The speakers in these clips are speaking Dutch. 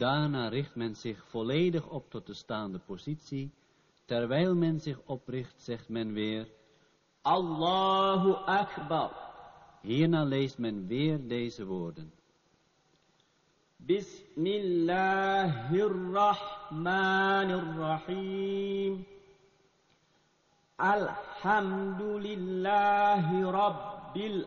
Daarna richt men zich volledig op tot de staande positie. Terwijl men zich opricht, zegt men weer, Allahu Akbar. hierna leest men weer deze woorden. Bismillahirrahmanirrahim. Alhamdulillahi Rabbil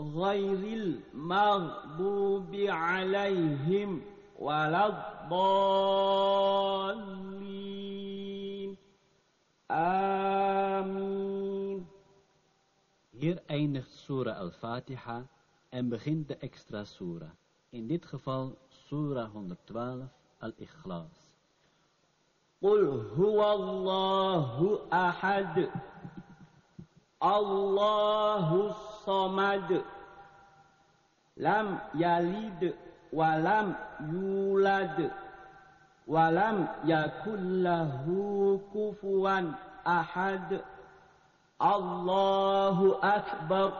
غير المغضوب عليهم ولا الضالين آمين Hier eindigt Surah Al-Fatiha en begint de extra surah. In dit geval Surah 112 Al-Ikhlas. قل هو الله أحد الله somad lam yalid walam yulad walam yakullahu kufuwan ahad. Allahu akbar.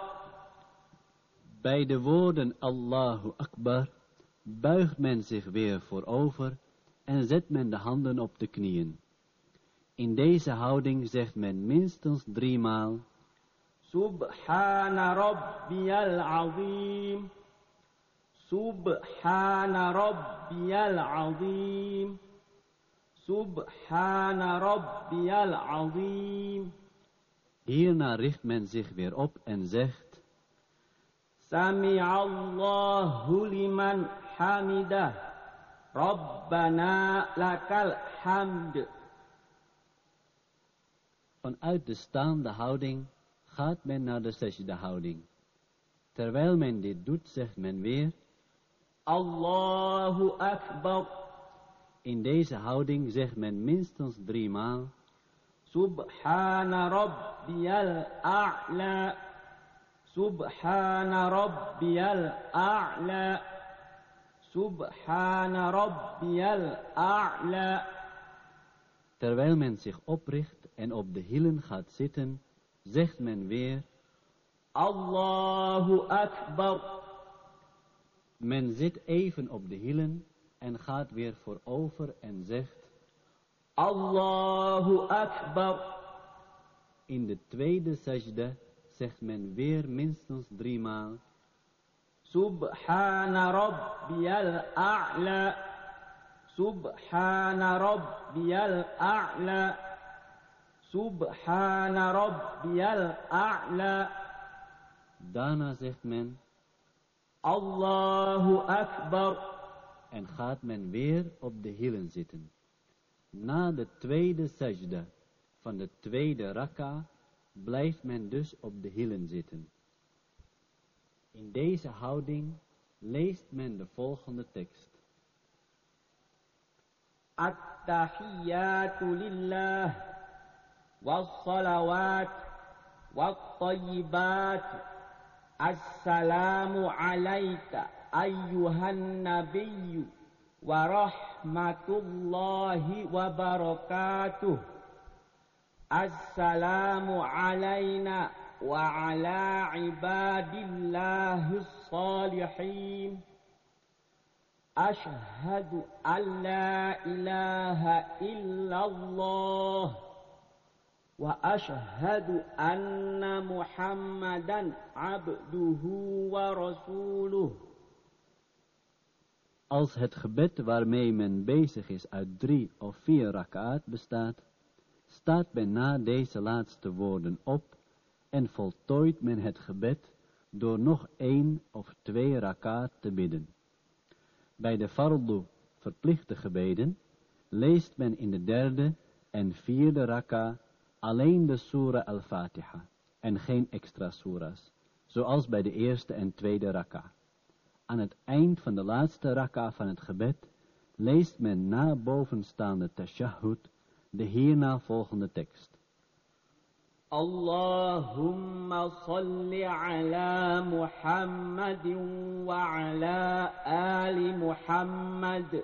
Bij de woorden Allahu akbar buigt men zich weer voorover en zet men de handen op de knieën. In deze houding zegt men minstens driemaal Subhana rabbiyal azim. Subhana rabbiyal azim. Subhana rabbiyal azim. Hierna richt men zich weer op en zegt Sami Allahu liman Hamida Rabbana lakal hamd Vanuit de staande houding gaat men naar de zesde houding. Terwijl men dit doet, zegt men weer... Allahu Akbar. In deze houding zegt men minstens driemaal... Subhana Rabbiyal A'la. Subhana Rabbiyal A'la. Subhana Rabbiyal A'la. Terwijl men zich opricht en op de hielen gaat zitten zegt men weer Allahu Akbar. Men zit even op de hielen en gaat weer voorover en zegt Allahu Akbar. In de tweede sajda zegt men weer minstens driemaal Subhana Rabbiyal A'la. Subhana Rabbiyal A'la. Subhana rabbiyal a'la. Daarna zegt men Allahu akbar. En gaat men weer op de hielen zitten. Na de tweede sajda van de tweede rakka blijft men dus op de hielen zitten. In deze houding leest men de volgende tekst. At-tahiyyatu lillah. والصلوات والطيبات. السلام عليك أيها النبي ورحمة الله وبركاته. السلام علينا وعلى عباد الله الصالحين. أشهد أن لا إله إلا الله wa ashhadu anna muhammadan abduhu wa rasuluh. Als het gebed waarmee men bezig is uit drie of vier rakaat bestaat, staat men na deze laatste woorden op en voltooit men het gebed door nog één of twee rakaat te bidden. Bij de fardu verplichte gebeden leest men in de derde en vierde raka alleen de surah al-Fatiha en geen extra surahs, zoals bij de eerste en tweede raka. Aan het eind van de laatste rak'a van het gebed leest men na bovenstaande tashahhud de hierna volgende tekst. اللهم صل على محمد وعلى آل محمد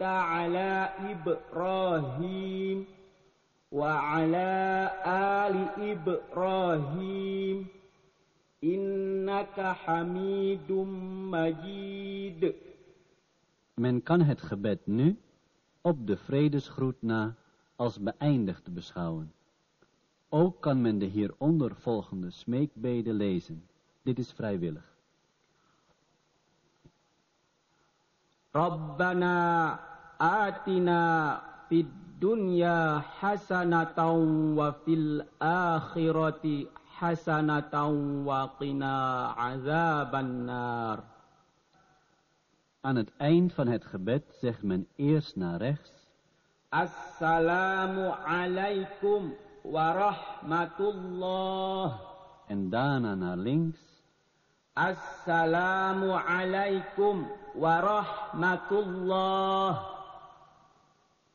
على إبراهيم وعلى آل إبراهيم إنك حميد مجيد Men kan het gebed nu op de vredesgroet na als beëindigd beschouwen. Ook kan men de hieronder volgende smeekbeden lezen. Dit is vrijwillig. ربنا آتنا في الدنيا حسنة وفي الآخرة حسنة وقنا عذاب النار. Aan het eind van het gebed zegt men eerst naar rechts, السلام عليكم ورحمة الله en daarna naar links, السلام عليكم ورحمة الله.